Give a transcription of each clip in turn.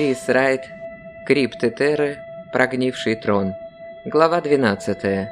Крис Райт, Крипты Терры, Прогнивший трон. Глава 12.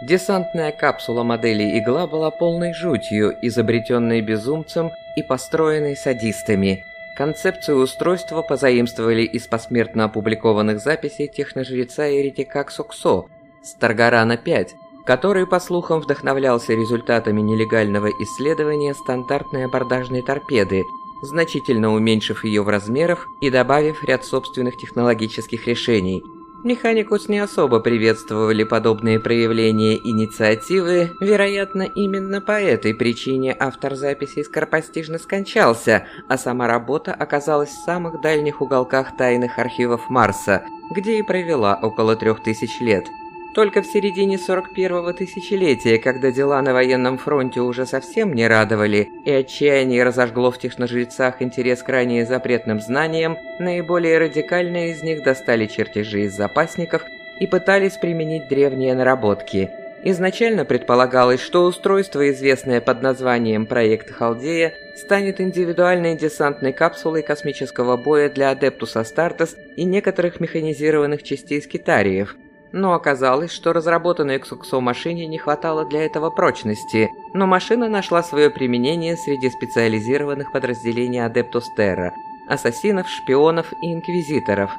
Десантная капсула модели «Игла» была полной жутью, изобретенной безумцем и построенной садистами. Концепцию устройства позаимствовали из посмертно опубликованных записей техножреца Еретика Ксоксо с Таргарана-5, который, по слухам, вдохновлялся результатами нелегального исследования стандартной абордажной торпеды, значительно уменьшив ее в размерах и добавив ряд собственных технологических решений. Механикус не особо приветствовали подобные проявления инициативы, вероятно, именно по этой причине автор записи скоропостижно скончался, а сама работа оказалась в самых дальних уголках тайных архивов Марса, где и провела около трех тысяч лет – только в середине 41-го тысячелетия, когда дела на военном фронте уже совсем не радовали, и отчаяние разожгло в техножрецах интерес к ранее запретным знаниям, наиболее радикальные из них достали чертежи из запасников и пытались применить древние наработки. Изначально предполагалось, что устройство, известное под названием «Проект Халдея», станет индивидуальной десантной капсулой космического боя для Адептуса Астартес и некоторых механизированных частей скитариев – но оказалось, что разработанной Ксуксо машине не хватало для этого прочности, но машина нашла свое применение среди специализированных подразделений Адептус Терра – ассасинов, шпионов и инквизиторов.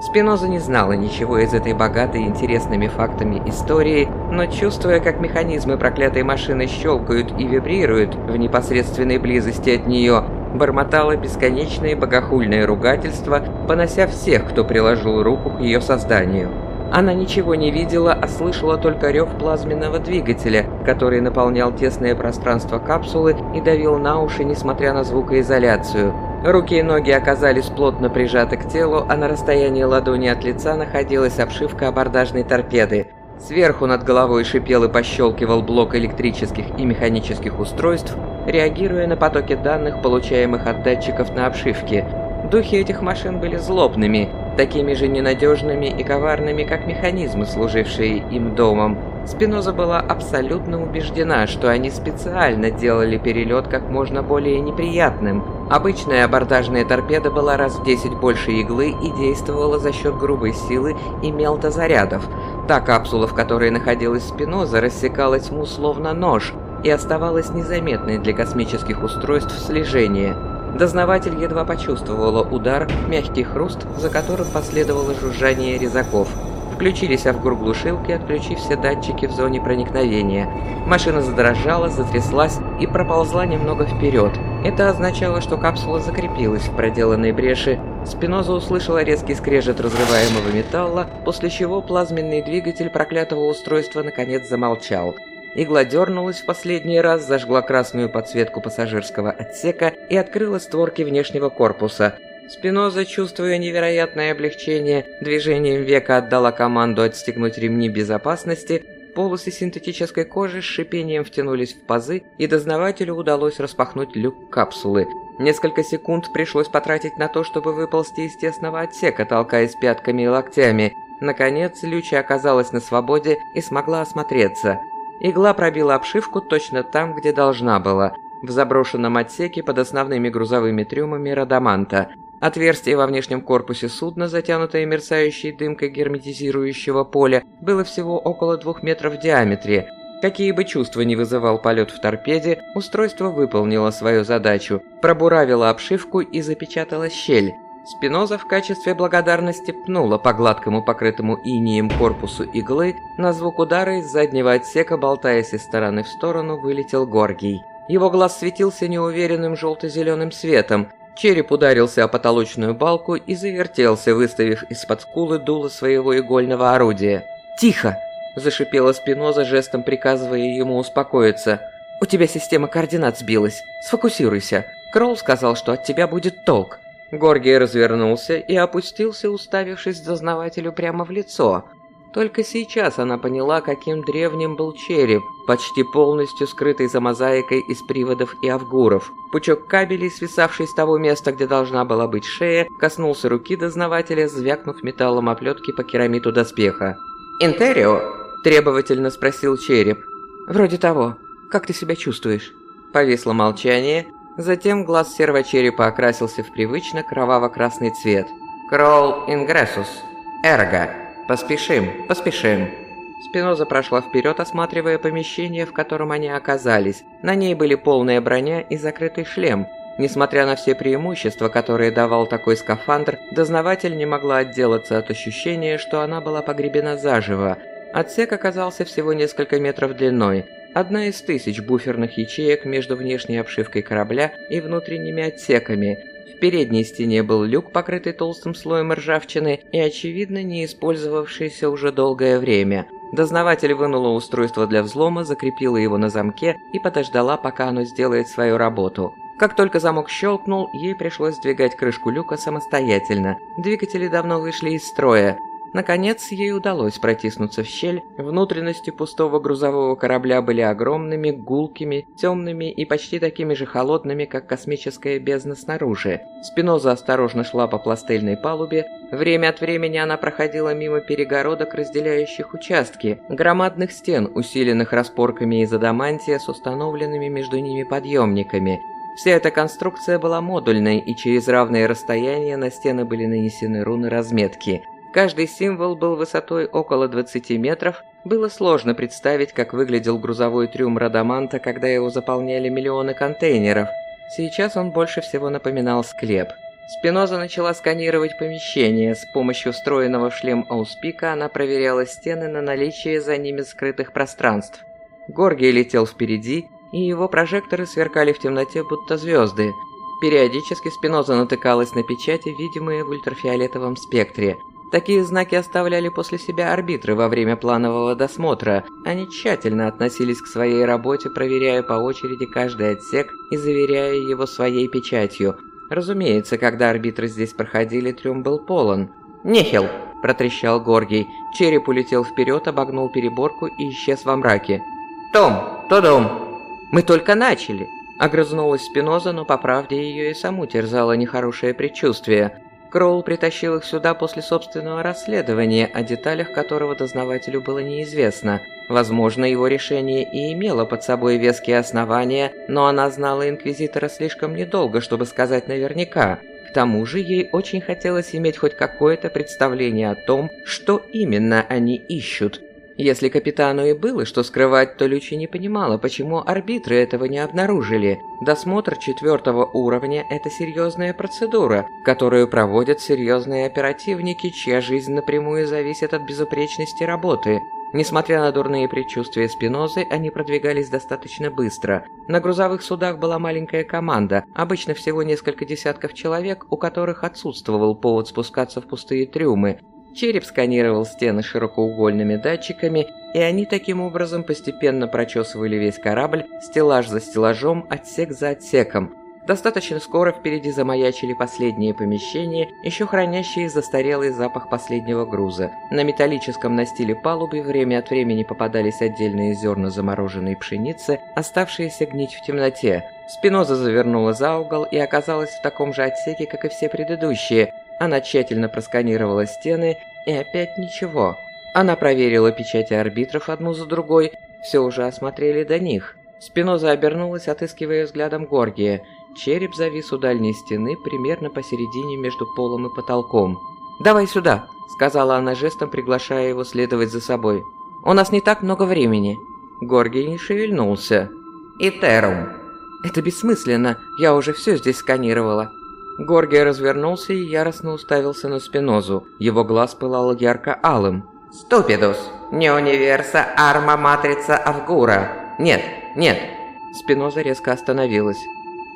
Спиноза не знала ничего из этой богатой интересными фактами истории, но чувствуя, как механизмы проклятой машины щелкают и вибрируют в непосредственной близости от нее, бормотала бесконечные богохульные ругательства, понося всех, кто приложил руку к ее созданию. Она ничего не видела, а слышала только рев плазменного двигателя, который наполнял тесное пространство капсулы и давил на уши, несмотря на звукоизоляцию. Руки и ноги оказались плотно прижаты к телу, а на расстоянии ладони от лица находилась обшивка абордажной торпеды. Сверху над головой шипел и пощелкивал блок электрических и механических устройств, реагируя на потоки данных, получаемых от датчиков на обшивке. Духи этих машин были злобными, такими же ненадежными и коварными, как механизмы, служившие им домом. Спиноза была абсолютно убеждена, что они специально делали перелет как можно более неприятным. Обычная абордажная торпеда была раз в 10 больше иглы и действовала за счет грубой силы и мелтозарядов. Та капсула, в которой находилась Спиноза, рассекала тьму словно нож и оставалась незаметной для космических устройств слежения. Дознаватель едва почувствовала удар, мягкий хруст, за которым последовало жужжание резаков. Включились авгурглушилки, отключив все датчики в зоне проникновения. Машина задрожала, затряслась и проползла немного вперед. Это означало, что капсула закрепилась в проделанной бреши. Спиноза услышала резкий скрежет разрываемого металла, после чего плазменный двигатель проклятого устройства наконец замолчал. Игла дернулась в последний раз, зажгла красную подсветку пассажирского отсека и открыла створки внешнего корпуса. Спиноза, чувствуя невероятное облегчение, движением века отдала команду отстегнуть ремни безопасности, полосы синтетической кожи с шипением втянулись в пазы, и дознавателю удалось распахнуть люк капсулы. Несколько секунд пришлось потратить на то, чтобы выползти из тесного отсека, толкаясь пятками и локтями. Наконец, Люча оказалась на свободе и смогла осмотреться – Игла пробила обшивку точно там, где должна была, в заброшенном отсеке под основными грузовыми трюмами Радаманта. Отверстие во внешнем корпусе судна, затянутое мерцающей дымкой герметизирующего поля, было всего около двух метров в диаметре. Какие бы чувства не вызывал полет в торпеде, устройство выполнило свою задачу, пробуравило обшивку и запечатало щель. Спиноза в качестве благодарности пнула по гладкому покрытому инием корпусу иглы, на звук удара из заднего отсека, болтаясь из стороны в сторону, вылетел Горгий. Его глаз светился неуверенным желто-зеленым светом, череп ударился о потолочную балку и завертелся, выставив из-под скулы дуло своего игольного орудия. «Тихо!» – зашипела Спиноза, жестом приказывая ему успокоиться. «У тебя система координат сбилась. Сфокусируйся. Кролл сказал, что от тебя будет толк». Горгий развернулся и опустился, уставившись дознавателю прямо в лицо. Только сейчас она поняла, каким древним был череп, почти полностью скрытый за мозаикой из приводов и авгуров. Пучок кабелей, свисавший с того места, где должна была быть шея, коснулся руки дознавателя, звякнув металлом оплетки по керамиту доспеха. «Интерио?» – требовательно спросил череп. «Вроде того. Как ты себя чувствуешь?» Повисло молчание, Затем глаз серого черепа окрасился в привычно кроваво-красный цвет. «Кролл ингрессус. Эрго. Поспешим, поспешим». Спиноза прошла вперед, осматривая помещение, в котором они оказались. На ней были полная броня и закрытый шлем. Несмотря на все преимущества, которые давал такой скафандр, дознаватель не могла отделаться от ощущения, что она была погребена заживо. Отсек оказался всего несколько метров длиной. Одна из тысяч буферных ячеек между внешней обшивкой корабля и внутренними отсеками. В передней стене был люк, покрытый толстым слоем ржавчины и, очевидно, не использовавшийся уже долгое время – Дознаватель вынула устройство для взлома, закрепила его на замке и подождала, пока оно сделает свою работу. Как только замок щелкнул, ей пришлось сдвигать крышку люка самостоятельно. Двигатели давно вышли из строя. Наконец, ей удалось протиснуться в щель. Внутренности пустого грузового корабля были огромными, гулкими, темными и почти такими же холодными, как космическая бездна снаружи. Спиноза осторожно шла по пластельной палубе. Время от времени она проходила мимо перегородок, разделяющих участки, громадных стен, усиленных распорками из адамантия с установленными между ними подъемниками. Вся эта конструкция была модульной, и через равные расстояния на стены были нанесены руны разметки – Каждый символ был высотой около 20 метров. Было сложно представить, как выглядел грузовой трюм Радаманта, когда его заполняли миллионы контейнеров. Сейчас он больше всего напоминал склеп. Спиноза начала сканировать помещение. С помощью встроенного в шлем ауспика она проверяла стены на наличие за ними скрытых пространств. Горгий летел впереди, и его прожекторы сверкали в темноте, будто звезды. Периодически Спиноза натыкалась на печати, видимые в ультрафиолетовом спектре – Такие знаки оставляли после себя арбитры во время планового досмотра. Они тщательно относились к своей работе, проверяя по очереди каждый отсек и заверяя его своей печатью. Разумеется, когда арбитры здесь проходили, трюм был полон. «Нехил!» – протрещал Горгий. Череп улетел вперед, обогнул переборку и исчез во мраке. «Том! Тодом!» «Мы только начали!» Огрызнулась Спиноза, но по правде ее и саму терзало нехорошее предчувствие. Кроул притащил их сюда после собственного расследования, о деталях которого дознавателю было неизвестно. Возможно, его решение и имело под собой веские основания, но она знала Инквизитора слишком недолго, чтобы сказать наверняка. К тому же ей очень хотелось иметь хоть какое-то представление о том, что именно они ищут, если капитану и было что скрывать, то Лючи не понимала, почему арбитры этого не обнаружили. Досмотр четвертого уровня – это серьезная процедура, которую проводят серьезные оперативники, чья жизнь напрямую зависит от безупречности работы. Несмотря на дурные предчувствия Спинозы, они продвигались достаточно быстро. На грузовых судах была маленькая команда, обычно всего несколько десятков человек, у которых отсутствовал повод спускаться в пустые трюмы, Череп сканировал стены широкоугольными датчиками, и они таким образом постепенно прочесывали весь корабль, стеллаж за стеллажом, отсек за отсеком. Достаточно скоро впереди замаячили последние помещения, еще хранящие застарелый запах последнего груза. На металлическом настиле палубы время от времени попадались отдельные зерна замороженной пшеницы, оставшиеся гнить в темноте. Спиноза завернула за угол и оказалась в таком же отсеке, как и все предыдущие, она тщательно просканировала стены, и опять ничего. Она проверила печати арбитров одну за другой, все уже осмотрели до них. Спиноза обернулась, отыскивая взглядом Горгия. Череп завис у дальней стены, примерно посередине между полом и потолком. «Давай сюда», — сказала она жестом, приглашая его следовать за собой. «У нас не так много времени». Горгий не шевельнулся. «Итерум». «Это бессмысленно, я уже все здесь сканировала». Горгия развернулся и яростно уставился на Спинозу. Его глаз пылал ярко-алым. «Ступидус! Не универса, арма матрица Авгура! Нет, нет!» Спиноза резко остановилась.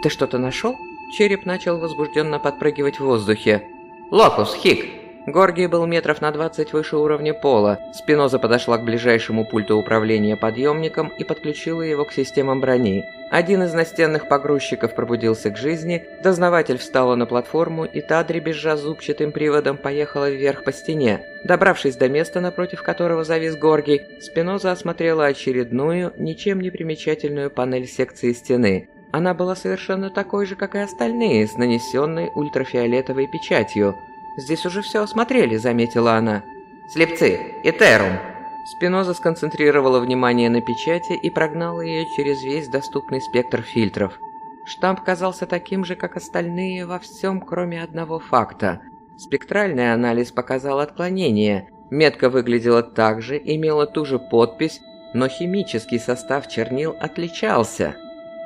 «Ты что-то нашел?» Череп начал возбужденно подпрыгивать в воздухе. «Локус, хик!» Горгий был метров на 20 выше уровня пола. Спиноза подошла к ближайшему пульту управления подъемником и подключила его к системам брони. Один из настенных погрузчиков пробудился к жизни, дознаватель встала на платформу, и та, дребезжа зубчатым приводом, поехала вверх по стене. Добравшись до места, напротив которого завис Горгий, Спиноза осмотрела очередную, ничем не примечательную панель секции стены. Она была совершенно такой же, как и остальные, с нанесенной ультрафиолетовой печатью – «Здесь уже все осмотрели», — заметила она. «Слепцы! Итерум!» Спиноза сконцентрировала внимание на печати и прогнала ее через весь доступный спектр фильтров. Штамп казался таким же, как остальные во всем, кроме одного факта. Спектральный анализ показал отклонение. Метка выглядела так же, имела ту же подпись, но химический состав чернил отличался.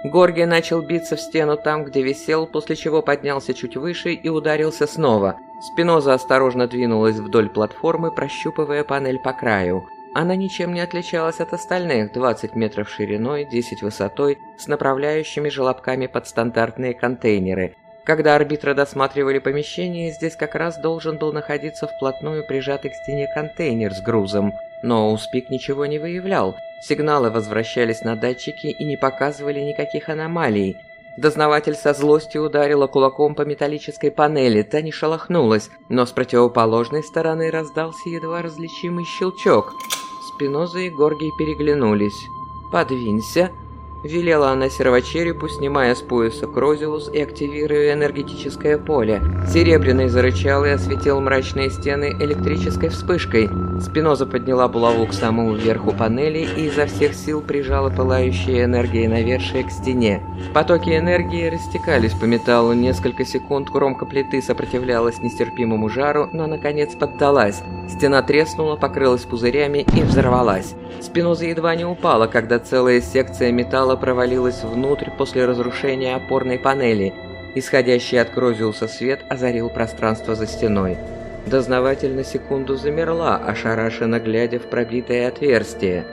Горги начал биться в стену там, где висел, после чего поднялся чуть выше и ударился снова. Спиноза осторожно двинулась вдоль платформы, прощупывая панель по краю. Она ничем не отличалась от остальных, 20 метров шириной, 10 высотой, с направляющими желобками под стандартные контейнеры. Когда арбитры досматривали помещение, здесь как раз должен был находиться вплотную прижатый к стене контейнер с грузом. Но Успик ничего не выявлял. Сигналы возвращались на датчики и не показывали никаких аномалий. Дознаватель со злостью ударила кулаком по металлической панели, та не шелохнулась, но с противоположной стороны раздался едва различимый щелчок – Спиноза и Горгий переглянулись. «Подвинься», Велела она сервочерепу, снимая с пояса Крозиус и активируя энергетическое поле. Серебряный зарычал и осветил мрачные стены электрической вспышкой. Спиноза подняла булаву к самому верху панели и изо всех сил прижала пылающие энергией навершие к стене. Потоки энергии растекались по металлу. Несколько секунд кромка плиты сопротивлялась нестерпимому жару, но наконец поддалась. Стена треснула, покрылась пузырями и взорвалась. Спиноза едва не упала, когда целая секция металла провалилась внутрь после разрушения опорной панели. Исходящий от Крозиуса свет озарил пространство за стеной. Дознаватель на секунду замерла, ошарашенно глядя в пробитое отверстие.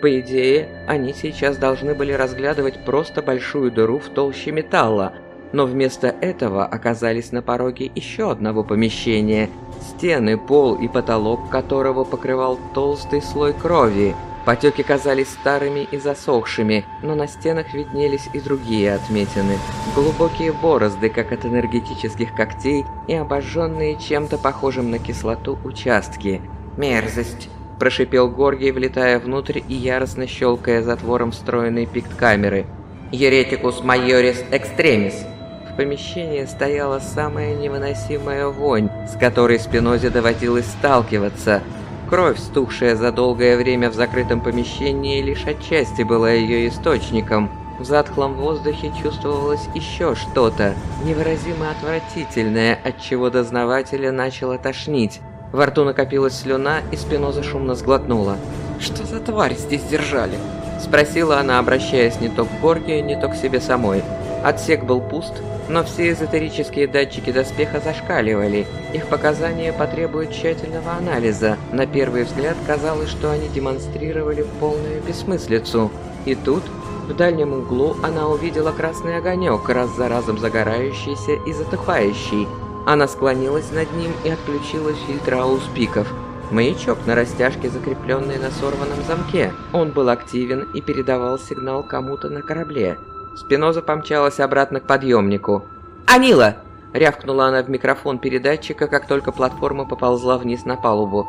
По идее, они сейчас должны были разглядывать просто большую дыру в толще металла, но вместо этого оказались на пороге еще одного помещения, стены, пол и потолок которого покрывал толстый слой крови – Потеки казались старыми и засохшими, но на стенах виднелись и другие отметины. Глубокие борозды, как от энергетических когтей, и обожженные чем-то похожим на кислоту участки. «Мерзость!» – прошипел Горгий, влетая внутрь и яростно щелкая затвором встроенной пикт-камеры. «Еретикус майорис экстремис!» В помещении стояла самая невыносимая вонь, с которой Спинозе доводилось сталкиваться – Кровь, стухшая за долгое время в закрытом помещении, лишь отчасти была ее источником. В затхлом воздухе чувствовалось еще что-то, невыразимо отвратительное, от чего дознавателя начало тошнить. Во рту накопилась слюна, и Спиноза шумно сглотнула. «Что за тварь здесь держали?» Спросила она, обращаясь не то к Горгию, не то к себе самой. Отсек был пуст, но все эзотерические датчики доспеха зашкаливали. Их показания потребуют тщательного анализа. На первый взгляд казалось, что они демонстрировали полную бессмыслицу. И тут, в дальнем углу, она увидела красный огонек, раз за разом загорающийся и затухающий. Она склонилась над ним и отключила фильтр ауспиков. Маячок на растяжке, закрепленный на сорванном замке. Он был активен и передавал сигнал кому-то на корабле. Спиноза помчалась обратно к подъемнику. «Анила!» – рявкнула она в микрофон передатчика, как только платформа поползла вниз на палубу.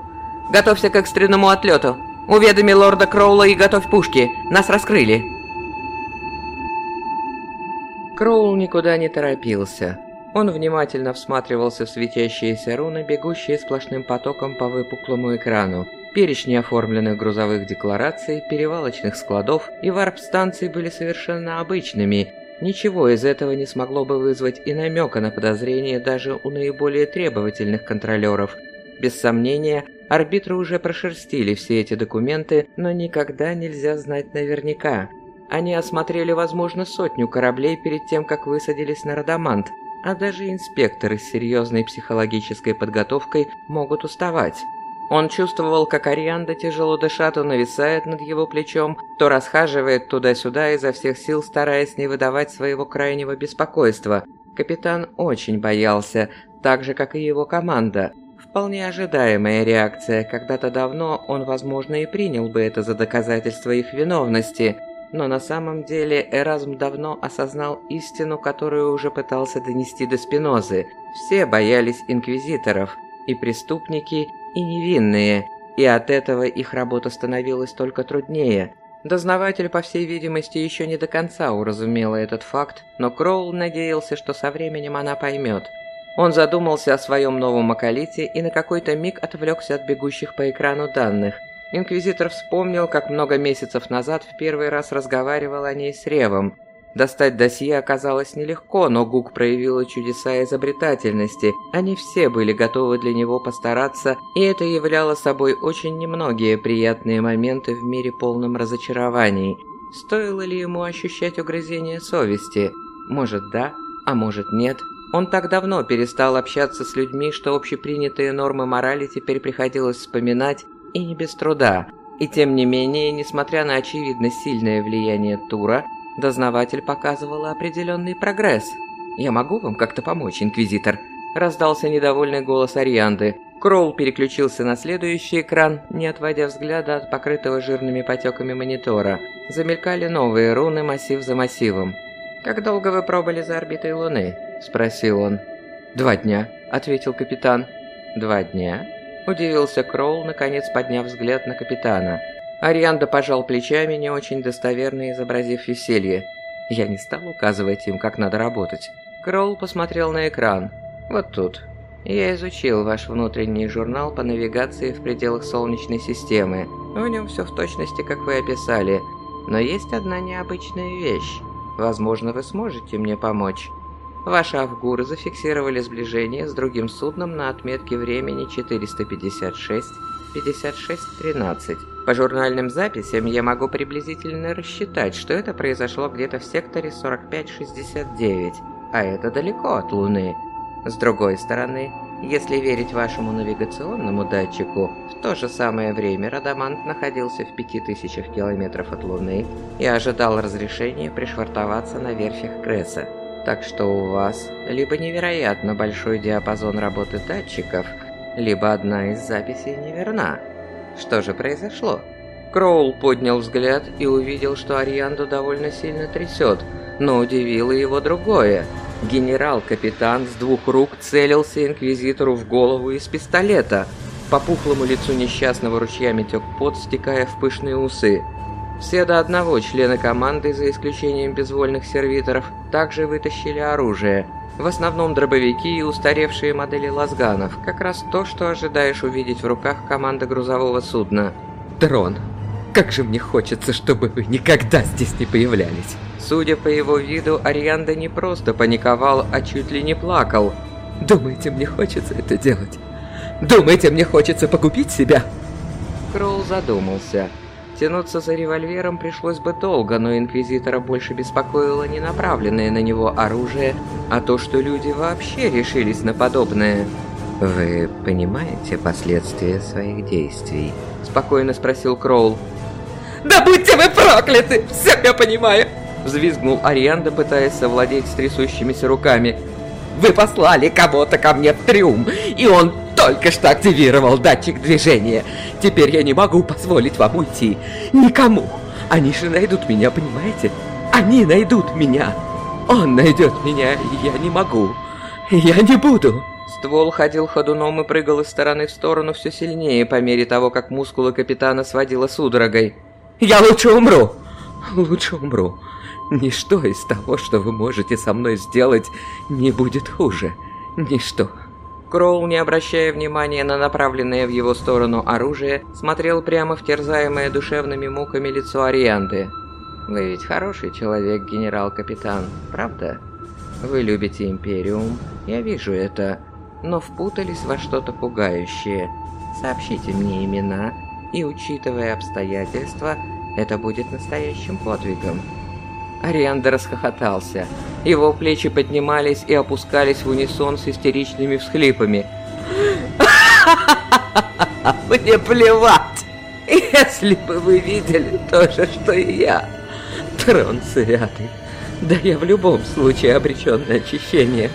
«Готовься к экстренному отлету! Уведоми лорда Кроула и готовь пушки! Нас раскрыли!» Кроул никуда не торопился. Он внимательно всматривался в светящиеся руны, бегущие сплошным потоком по выпуклому экрану. Перечни оформленных грузовых деклараций, перевалочных складов и варп-станций были совершенно обычными. Ничего из этого не смогло бы вызвать и намека на подозрение даже у наиболее требовательных контролеров. Без сомнения, арбитры уже прошерстили все эти документы, но никогда нельзя знать наверняка. Они осмотрели, возможно, сотню кораблей перед тем, как высадились на Радамант, а даже инспекторы с серьезной психологической подготовкой могут уставать. Он чувствовал, как Арианда тяжело дыша то нависает над его плечом, то расхаживает туда-сюда изо всех сил, стараясь не выдавать своего крайнего беспокойства. Капитан очень боялся, так же, как и его команда. Вполне ожидаемая реакция, когда-то давно он, возможно, и принял бы это за доказательство их виновности. Но на самом деле Эразм давно осознал истину, которую уже пытался донести до Спинозы. Все боялись инквизиторов, и преступники, и невинные, и от этого их работа становилась только труднее. Дознаватель, по всей видимости, еще не до конца уразумела этот факт, но Кроул надеялся, что со временем она поймет. Он задумался о своем новом околите и на какой-то миг отвлекся от бегущих по экрану данных. Инквизитор вспомнил, как много месяцев назад в первый раз разговаривал о ней с Ревом. Достать досье оказалось нелегко, но Гук проявила чудеса изобретательности. Они все были готовы для него постараться, и это являло собой очень немногие приятные моменты в мире полном разочарований. Стоило ли ему ощущать угрызение совести? Может да, а может нет. Он так давно перестал общаться с людьми, что общепринятые нормы морали теперь приходилось вспоминать, и не без труда. И тем не менее, несмотря на очевидно сильное влияние Тура, Дознаватель показывал определенный прогресс. «Я могу вам как-то помочь, Инквизитор?» Раздался недовольный голос Арианды. Кроул переключился на следующий экран, не отводя взгляда от покрытого жирными потеками монитора. Замелькали новые руны массив за массивом. «Как долго вы пробыли за орбитой Луны?» – спросил он. «Два дня», – ответил капитан. «Два дня?» – удивился Кроул, наконец подняв взгляд на капитана – Арианда пожал плечами, не очень достоверно изобразив веселье. Я не стал указывать им, как надо работать. Кролл посмотрел на экран. Вот тут. Я изучил ваш внутренний журнал по навигации в пределах Солнечной системы. В нем все в точности, как вы описали. Но есть одна необычная вещь. Возможно, вы сможете мне помочь. Ваши Авгуры зафиксировали сближение с другим судном на отметке времени 456-56-13. По журнальным записям я могу приблизительно рассчитать, что это произошло где-то в секторе 45-69, а это далеко от Луны. С другой стороны, если верить вашему навигационному датчику, в то же самое время Радамант находился в 5000 километров от Луны и ожидал разрешения пришвартоваться на верфях Кресса. Так что у вас либо невероятно большой диапазон работы датчиков, либо одна из записей неверна. Что же произошло? Кроул поднял взгляд и увидел, что Арианду довольно сильно трясет, но удивило его другое. Генерал-капитан с двух рук целился инквизитору в голову из пистолета. По пухлому лицу несчастного ручьями тек пот, стекая в пышные усы. Все до одного члены команды, за исключением безвольных сервиторов, также вытащили оружие. В основном дробовики и устаревшие модели лазганов. Как раз то, что ожидаешь увидеть в руках команды грузового судна. Дрон, как же мне хочется, чтобы вы никогда здесь не появлялись. Судя по его виду, Арианда не просто паниковал, а чуть ли не плакал. Думаете, мне хочется это делать? Думаете, мне хочется погубить себя? Кроул задумался. Тянуться за револьвером пришлось бы долго, но Инквизитора больше беспокоило не направленное на него оружие, а то, что люди вообще решились на подобное. «Вы понимаете последствия своих действий?» – спокойно спросил Кроул. «Да будьте вы прокляты! Все я понимаю!» Взвизгнул Арианда, пытаясь совладеть с трясущимися руками. «Вы послали кого-то ко мне в трюм, и он только что активировал датчик движения. Теперь я не могу позволить вам уйти. Никому. Они же найдут меня, понимаете? Они найдут меня. Он найдет меня, и я не могу. Я не буду. Ствол ходил ходуном и прыгал из стороны в сторону все сильнее, по мере того, как мускулы капитана сводило судорогой. «Я лучше умру! Лучше умру. Ничто из того, что вы можете со мной сделать, не будет хуже. Ничто». Кроул, не обращая внимания на направленное в его сторону оружие, смотрел прямо в терзаемое душевными муками лицо Арианды. «Вы ведь хороший человек, генерал-капитан, правда? Вы любите Империум, я вижу это, но впутались во что-то пугающее. Сообщите мне имена, и, учитывая обстоятельства, это будет настоящим подвигом». Арианда расхохотался. Его плечи поднимались и опускались в унисон с истеричными всхлипами. «Мне плевать! Если бы вы видели то же, что и я! Трон святый! Да я в любом случае обречен на очищение.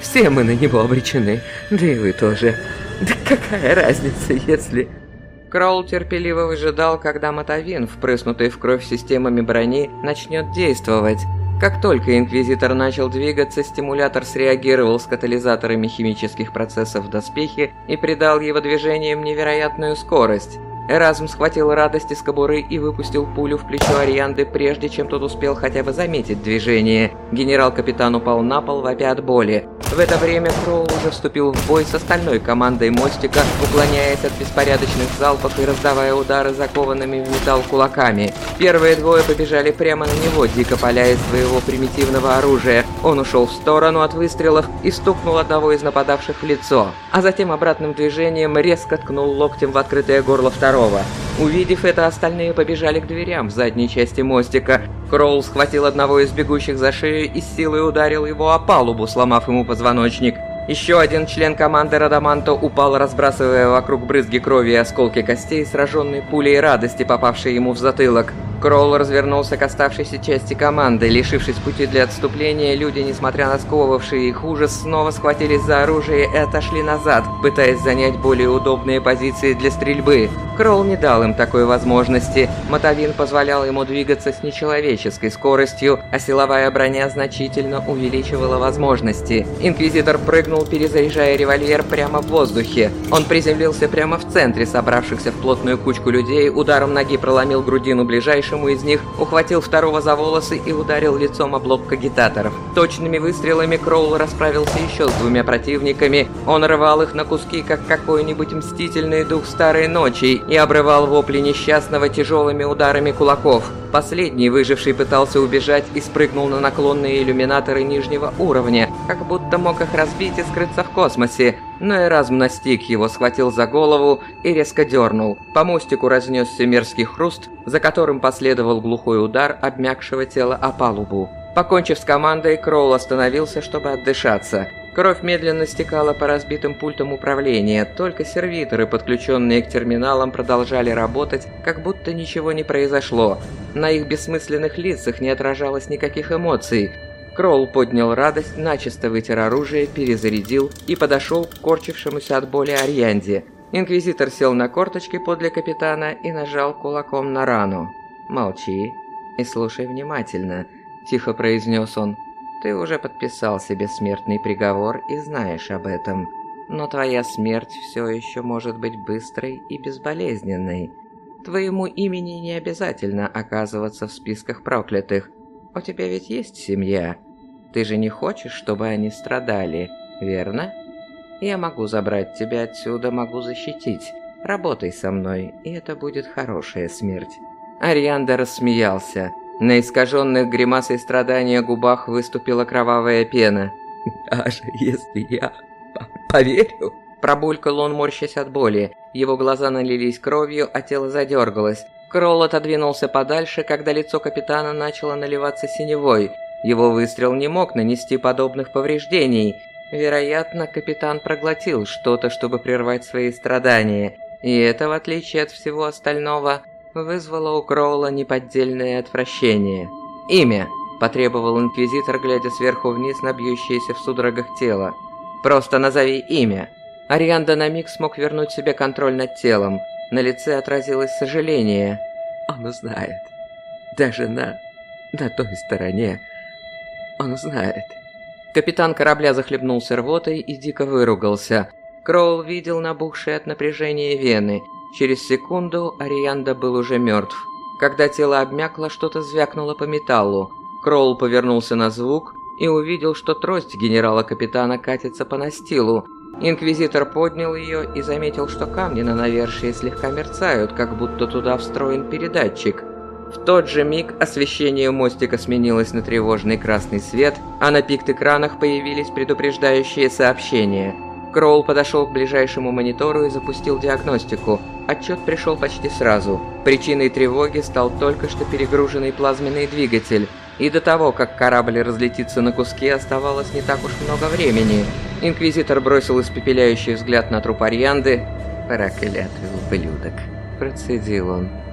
Все мы на него обречены, да и вы тоже. Да какая разница, если...» Кроул терпеливо выжидал, когда мотовин, впрыснутый в кровь системами брони, начнет действовать. Как только Инквизитор начал двигаться, стимулятор среагировал с катализаторами химических процессов в доспехе и придал его движениям невероятную скорость. Эразм схватил радость из кобуры и выпустил пулю в плечо Арианды, прежде чем тот успел хотя бы заметить движение. Генерал-капитан упал на пол, вопя от боли. В это время Кроул уже вступил в бой с остальной командой мостика, уклоняясь от беспорядочных залпов и раздавая удары закованными в металл кулаками. Первые двое побежали прямо на него, дико поля из своего примитивного оружия. Он ушел в сторону от выстрелов и стукнул одного из нападавших в лицо, а затем обратным движением резко ткнул локтем в открытое горло второго второго. Увидев это, остальные побежали к дверям в задней части мостика. Кроул схватил одного из бегущих за шею и с силой ударил его о палубу, сломав ему позвоночник. Еще один член команды Радаманто упал, разбрасывая вокруг брызги крови и осколки костей, сраженный пулей радости, попавшей ему в затылок. Кроул развернулся к оставшейся части команды. Лишившись пути для отступления, люди, несмотря на сковывавший их ужас, снова схватились за оружие и отошли назад, пытаясь занять более удобные позиции для стрельбы. Кроул не дал им такой возможности. Мотовин позволял ему двигаться с нечеловеческой скоростью, а силовая броня значительно увеличивала возможности. Инквизитор прыгнул, перезаряжая револьвер прямо в воздухе. Он приземлился прямо в центре собравшихся в плотную кучку людей, ударом ноги проломил грудину ближайшего ближайшему из них, ухватил второго за волосы и ударил лицом об лоб кагитаторов. Точными выстрелами Кроул расправился еще с двумя противниками. Он рвал их на куски, как какой-нибудь мстительный дух старой ночи, и обрывал вопли несчастного тяжелыми ударами кулаков. Последний выживший пытался убежать и спрыгнул на наклонные иллюминаторы нижнего уровня, как будто мог их разбить и скрыться в космосе. Но Эразм настиг его, схватил за голову и резко дернул. По мостику разнесся мерзкий хруст, за которым последовал глухой удар обмякшего тела о палубу. Покончив с командой, Кроул остановился, чтобы отдышаться. Кровь медленно стекала по разбитым пультам управления, только сервиторы, подключенные к терминалам, продолжали работать, как будто ничего не произошло. На их бессмысленных лицах не отражалось никаких эмоций. Кролл поднял радость, начисто вытер оружие, перезарядил и подошел к корчившемуся от боли Арианде. Инквизитор сел на корточки подле капитана и нажал кулаком на рану. «Молчи и слушай внимательно», – тихо произнес он. Ты уже подписал себе смертный приговор и знаешь об этом. Но твоя смерть все еще может быть быстрой и безболезненной. Твоему имени не обязательно оказываться в списках проклятых. У тебя ведь есть семья. Ты же не хочешь, чтобы они страдали, верно? Я могу забрать тебя отсюда, могу защитить. Работай со мной, и это будет хорошая смерть. Арианда рассмеялся. На искаженных гримасой страдания губах выступила кровавая пена. «Даже если я поверю...» Пробулькал он, морщась от боли. Его глаза налились кровью, а тело задергалось. Кролл отодвинулся подальше, когда лицо капитана начало наливаться синевой. Его выстрел не мог нанести подобных повреждений. Вероятно, капитан проглотил что-то, чтобы прервать свои страдания. И это, в отличие от всего остального, вызвало у Кроула неподдельное отвращение. «Имя!» – потребовал Инквизитор, глядя сверху вниз на бьющееся в судорогах тело. «Просто назови имя!» Арианда на миг смог вернуть себе контроль над телом. На лице отразилось сожаление. «Он знает. Даже на... на той стороне. Он знает». Капитан корабля захлебнулся рвотой и дико выругался. Кроул видел набухшие от напряжения вены – Через секунду Арианда был уже мертв. Когда тело обмякло, что-то звякнуло по металлу. Кроул повернулся на звук и увидел, что трость генерала-капитана катится по настилу. Инквизитор поднял ее и заметил, что камни на навершии слегка мерцают, как будто туда встроен передатчик. В тот же миг освещение мостика сменилось на тревожный красный свет, а на пикт-экранах появились предупреждающие сообщения. Кроул подошел к ближайшему монитору и запустил диагностику. Отчет пришел почти сразу. Причиной тревоги стал только что перегруженный плазменный двигатель. И до того, как корабль разлетится на куски, оставалось не так уж много времени. Инквизитор бросил испепеляющий взгляд на труп Арианды. «Проклятый ублюдок», – процедил он.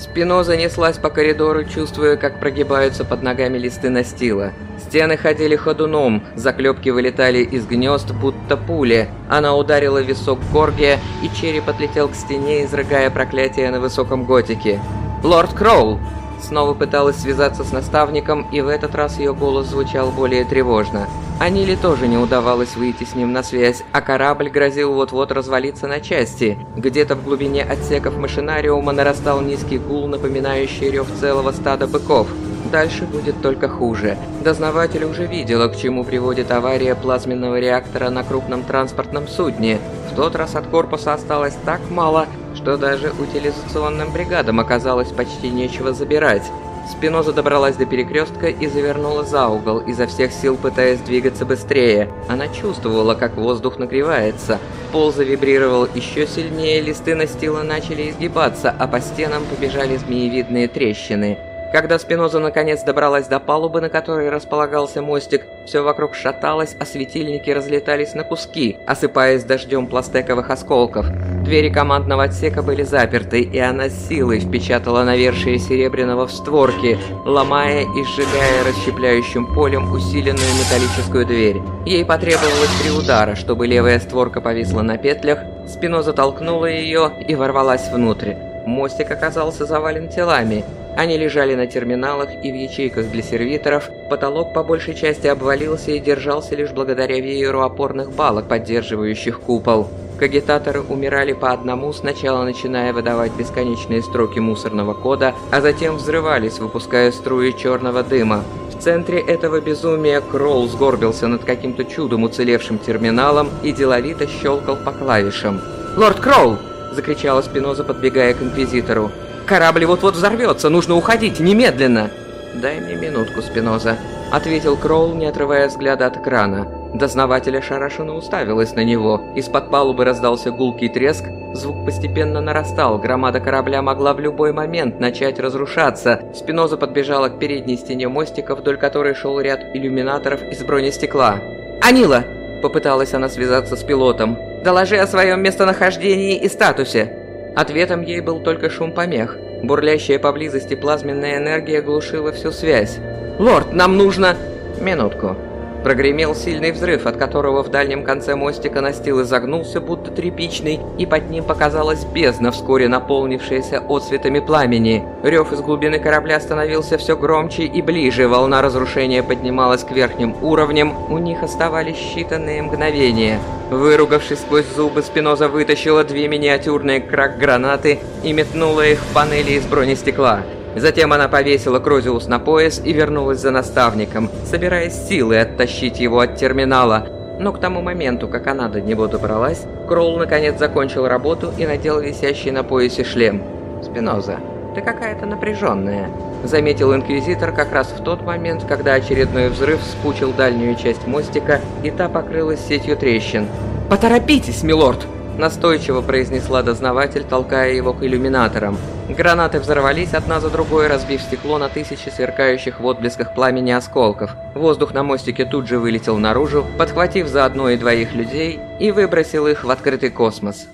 Спиноза неслась по коридору, чувствуя, как прогибаются под ногами листы настила. Стены ходили ходуном, заклепки вылетали из гнезд, будто пули. Она ударила висок Горгия, и череп отлетел к стене, изрыгая проклятие на высоком готике. «Лорд Кроул!» Снова пыталась связаться с наставником, и в этот раз ее голос звучал более тревожно. Аниле тоже не удавалось выйти с ним на связь, а корабль грозил вот-вот развалиться на части. Где-то в глубине отсеков машинариума нарастал низкий гул, напоминающий рев целого стада быков. Дальше будет только хуже. Дознаватель уже видела, к чему приводит авария плазменного реактора на крупном транспортном судне. В тот раз от корпуса осталось так мало, что даже утилизационным бригадам оказалось почти нечего забирать. Спиноза добралась до перекрестка и завернула за угол, изо всех сил пытаясь двигаться быстрее. Она чувствовала, как воздух нагревается. Пол завибрировал еще сильнее, листы настила начали изгибаться, а по стенам побежали змеевидные трещины. Когда Спиноза наконец добралась до палубы, на которой располагался мостик, все вокруг шаталось, а светильники разлетались на куски, осыпаясь дождем пластековых осколков. Двери командного отсека были заперты, и она силой впечатала навершие Серебряного в створки, ломая и сжигая расщепляющим полем усиленную металлическую дверь. Ей потребовалось три удара, чтобы левая створка повисла на петлях, Спиноза толкнула ее и ворвалась внутрь. Мостик оказался завален телами, они лежали на терминалах и в ячейках для сервиторов, потолок по большей части обвалился и держался лишь благодаря вееру опорных балок, поддерживающих купол. Кагитаторы умирали по одному, сначала начиная выдавать бесконечные строки мусорного кода, а затем взрывались, выпуская струи черного дыма. В центре этого безумия Кролл сгорбился над каким-то чудом уцелевшим терминалом и деловито щелкал по клавишам. «Лорд Кроул!» — закричала Спиноза, подбегая к Инквизитору. Корабль вот-вот взорвется, нужно уходить, немедленно!» «Дай мне минутку, Спиноза», — ответил Кроул, не отрывая взгляда от экрана. Дознаватель ошарашенно уставилась на него. Из-под палубы раздался гулкий треск, звук постепенно нарастал, громада корабля могла в любой момент начать разрушаться. Спиноза подбежала к передней стене мостика, вдоль которой шел ряд иллюминаторов из бронестекла. «Анила!» — попыталась она связаться с пилотом. «Доложи о своем местонахождении и статусе!» Ответом ей был только шум помех. Бурлящая поблизости плазменная энергия глушила всю связь. «Лорд, нам нужно...» «Минутку», Прогремел сильный взрыв, от которого в дальнем конце мостика настил изогнулся, будто тряпичный, и под ним показалась бездна, вскоре наполнившаяся отсветами пламени. Рев из глубины корабля становился все громче и ближе, волна разрушения поднималась к верхним уровням, у них оставались считанные мгновения. Выругавшись сквозь зубы, Спиноза вытащила две миниатюрные крак-гранаты и метнула их в панели из бронестекла. Затем она повесила Крозиус на пояс и вернулась за наставником, собираясь силой оттащить его от терминала. Но к тому моменту, как она до него добралась, Кролл наконец закончил работу и надел висящий на поясе шлем. «Спиноза, ты какая-то напряженная», — заметил Инквизитор как раз в тот момент, когда очередной взрыв спучил дальнюю часть мостика, и та покрылась сетью трещин. «Поторопитесь, милорд!» Настойчиво произнесла дознаватель, толкая его к иллюминаторам. Гранаты взорвались одна за другой, разбив стекло на тысячи сверкающих в отблесках пламени осколков. Воздух на мостике тут же вылетел наружу, подхватив заодно и двоих людей, и выбросил их в открытый космос.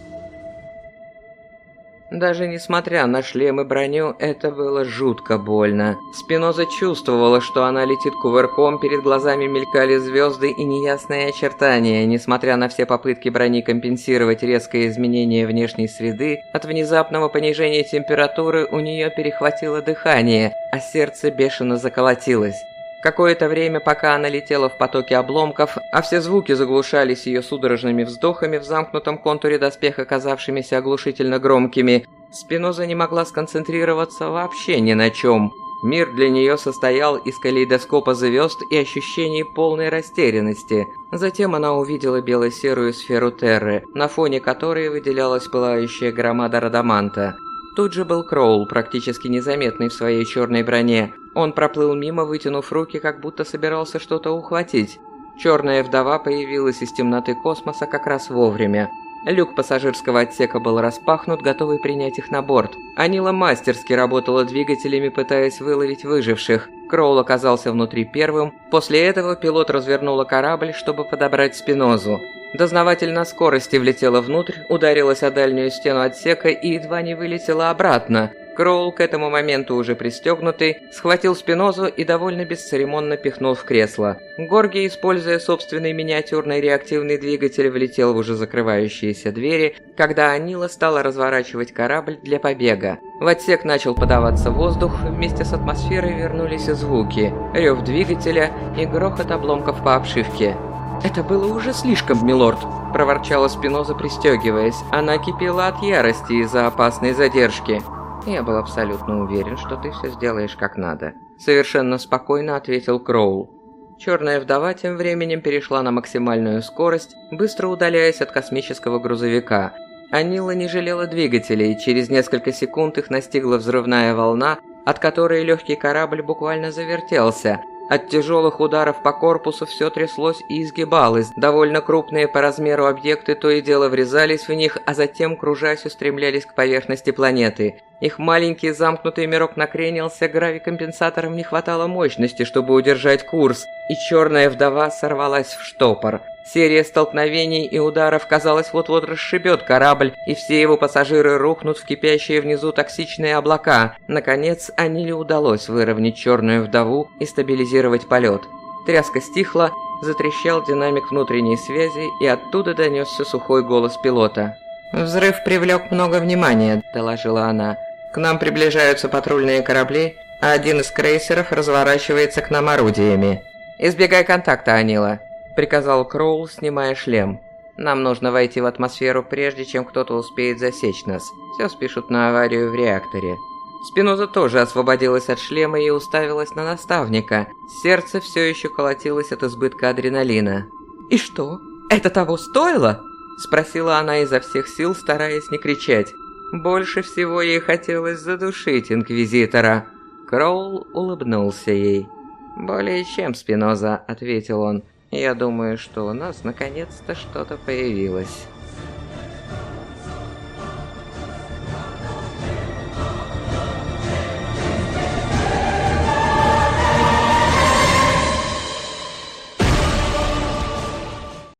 Даже несмотря на шлем и броню, это было жутко больно. Спиноза чувствовала, что она летит кувырком, перед глазами мелькали звезды и неясные очертания. Несмотря на все попытки брони компенсировать резкое изменение внешней среды, от внезапного понижения температуры у нее перехватило дыхание, а сердце бешено заколотилось. Какое-то время, пока она летела в потоке обломков, а все звуки заглушались ее судорожными вздохами в замкнутом контуре доспеха, казавшимися оглушительно громкими, Спиноза не могла сконцентрироваться вообще ни на чем. Мир для нее состоял из калейдоскопа звезд и ощущений полной растерянности. Затем она увидела бело-серую сферу Терры, на фоне которой выделялась пылающая громада Радаманта. Тут же был Кроул, практически незаметный в своей черной броне. Он проплыл мимо, вытянув руки, как будто собирался что-то ухватить. Черная вдова появилась из темноты космоса как раз вовремя. Люк пассажирского отсека был распахнут, готовый принять их на борт. Анила мастерски работала двигателями, пытаясь выловить выживших. Кроул оказался внутри первым. После этого пилот развернула корабль, чтобы подобрать спинозу. Дознаватель на скорости влетела внутрь, ударилась о дальнюю стену отсека и едва не вылетела обратно. Кроул, к этому моменту уже пристегнутый, схватил Спинозу и довольно бесцеремонно пихнул в кресло. Горги, используя собственный миниатюрный реактивный двигатель, влетел в уже закрывающиеся двери, когда Анила стала разворачивать корабль для побега. В отсек начал подаваться воздух, вместе с атмосферой вернулись и звуки, рев двигателя и грохот обломков по обшивке. «Это было уже слишком, милорд!» – проворчала Спиноза, пристегиваясь. Она кипела от ярости из-за опасной задержки. «Я был абсолютно уверен, что ты все сделаешь как надо», — совершенно спокойно ответил Кроул. Черная вдова тем временем перешла на максимальную скорость, быстро удаляясь от космического грузовика. Анила не жалела двигателей, через несколько секунд их настигла взрывная волна, от которой легкий корабль буквально завертелся — от тяжелых ударов по корпусу все тряслось и изгибалось. Довольно крупные по размеру объекты то и дело врезались в них, а затем, кружась, устремлялись к поверхности планеты. Их маленький замкнутый мирок накренился, гравикомпенсаторам не хватало мощности, чтобы удержать курс, и черная вдова сорвалась в штопор. Серия столкновений и ударов, казалось, вот-вот расшибет корабль, и все его пассажиры рухнут в кипящие внизу токсичные облака. Наконец, Аниле удалось выровнять черную вдову и стабилизировать полет. Тряска стихла, затрещал динамик внутренней связи, и оттуда донесся сухой голос пилота. «Взрыв привлек много внимания», – доложила она. «К нам приближаются патрульные корабли, а один из крейсеров разворачивается к нам орудиями. Избегай контакта, Анила приказал Кроул, снимая шлем. «Нам нужно войти в атмосферу, прежде чем кто-то успеет засечь нас. Все спишут на аварию в реакторе». Спиноза тоже освободилась от шлема и уставилась на наставника. Сердце все еще колотилось от избытка адреналина. «И что? Это того стоило?» Спросила она изо всех сил, стараясь не кричать. Больше всего ей хотелось задушить Инквизитора. Кроул улыбнулся ей. «Более чем, Спиноза», — ответил он. Я думаю, что у нас наконец-то что-то появилось.